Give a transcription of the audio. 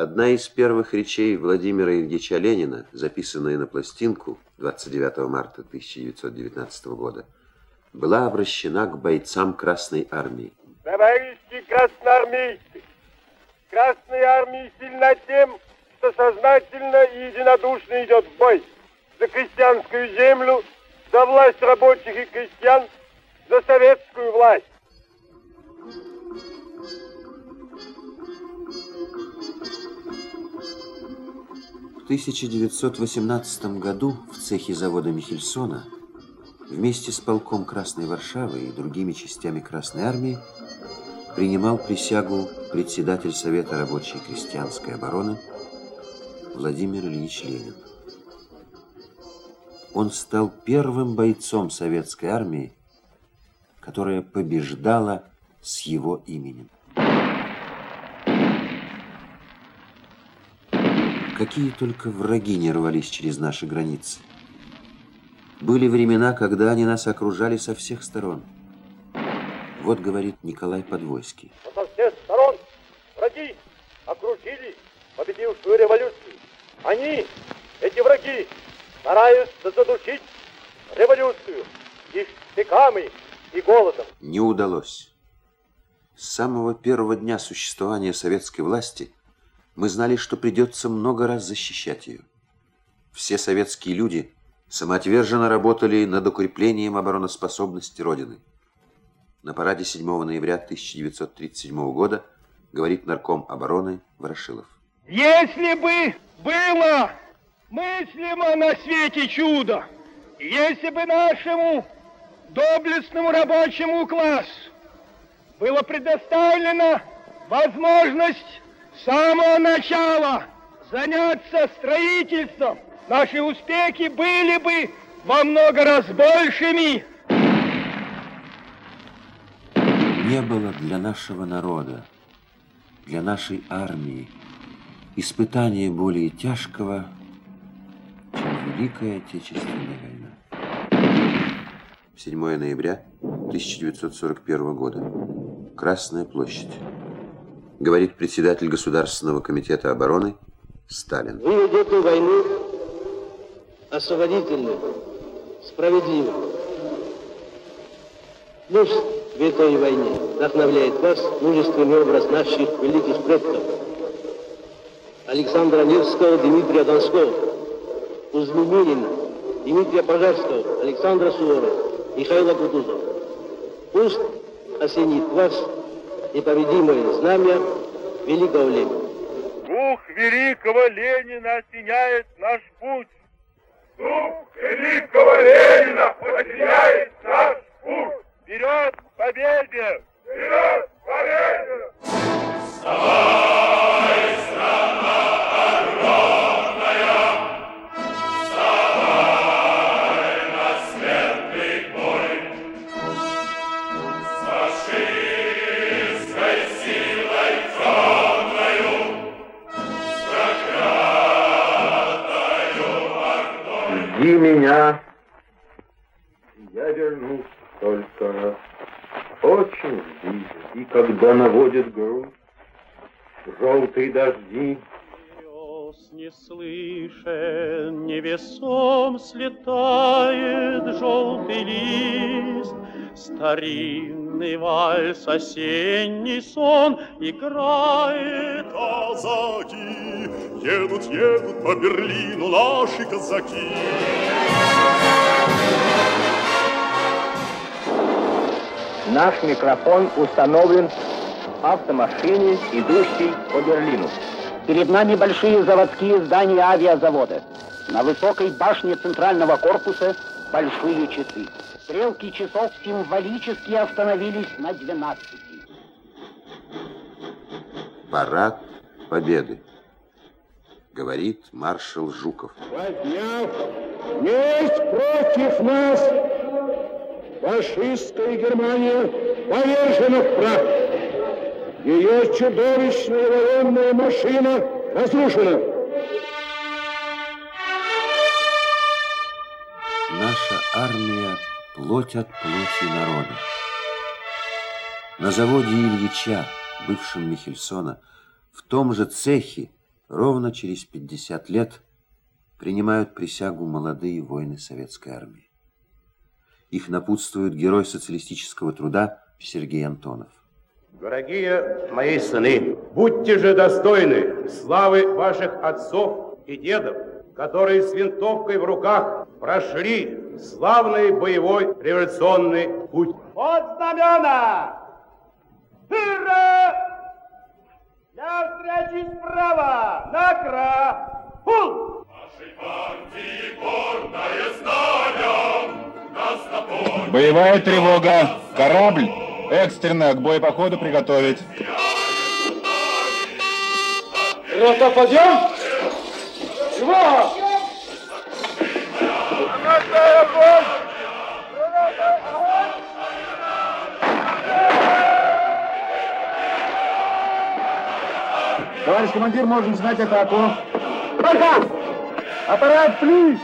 Одна из первых речей Владимира Ильича Ленина, записанная на пластинку 29 марта 1919 года, была обращена к бойцам Красной Армии. Товарищи красноармейцы, Красная Армия сильна тем, что сознательно и единодушно идет в бой за крестьянскую землю, за власть рабочих и крестьян, за советскую власть. 1918 году в цехе завода Михельсона вместе с полком Красной Варшавы и другими частями Красной Армии принимал присягу председатель Совета рабочей и крестьянской обороны Владимир Ильич Ленин. Он стал первым бойцом советской армии, которая побеждала с его именем. Какие только враги не рвались через наши границы. Были времена, когда они нас окружали со всех сторон. Вот говорит Николай Подвойский. со всех сторон враги окружили победившую революцию. Они, эти враги, стараются задушить революцию и штыками, и голодом. Не удалось. С самого первого дня существования советской власти мы знали, что придется много раз защищать ее. Все советские люди самоотверженно работали над укреплением обороноспособности Родины. На параде 7 ноября 1937 года говорит нарком обороны Ворошилов. Если бы было мыслимо на свете чудо, если бы нашему доблестному рабочему классу было предоставлена возможность с самого начала заняться строительством, наши успехи были бы во много раз большими. Не было для нашего народа, для нашей армии испытания более тяжкого, чем Великая Отечественная война. 7 ноября 1941 года. Красная площадь. Говорит председатель Государственного комитета обороны Сталин. Вы ведете войну освободительную, справедливую. Пусть в этой войне вдохновляет вас мужественный образ наших великих предков. Александра Невского, Дмитрия Донского, Кузьминина, Дмитрия Пожарского, Александра Суворова, Михаила Кутузова. Пусть осенит вас непобедимое знамя великого Ленина. Дух великого Ленина осеняет наш путь. Дух великого Ленина Жди меня, я вернусь только. Очень жди, и когда наводит грудь желтые дожди, Слез не слышен, невесом слетает желтый лист, Старинный вальс, осенний сон играет. казаки, едут, едут по Берлину наши казаки. Наш микрофон установлен в автомашине, идущей по Берлину. Перед нами большие заводские здания авиазавода. На высокой башне центрального корпуса большие часы. Стрелки часов символически остановились на 12. Парад Победы. Говорит маршал Жуков. Подняв месть против нас, фашистская Германия повержена в прах. Ее чудовищная военная машина разрушена. Наша армия – плоть от плоти народа. На заводе Ильича, бывшем Михельсона, в том же цехе Ровно через 50 лет принимают присягу молодые воины советской армии. Их напутствует герой социалистического труда Сергей Антонов. Дорогие мои сыны, будьте же достойны славы ваших отцов и дедов, которые с винтовкой в руках прошли славный боевой революционный путь. Под знамена! Ура! Для встречи справа! Накра! Пул! Нашей партии гордое знамя Боевая тревога. Корабль экстренно к боепоходу приготовить. Рота, подъем! Его! Товарищ командир, можно начинать атаку. Аппарат, плиз!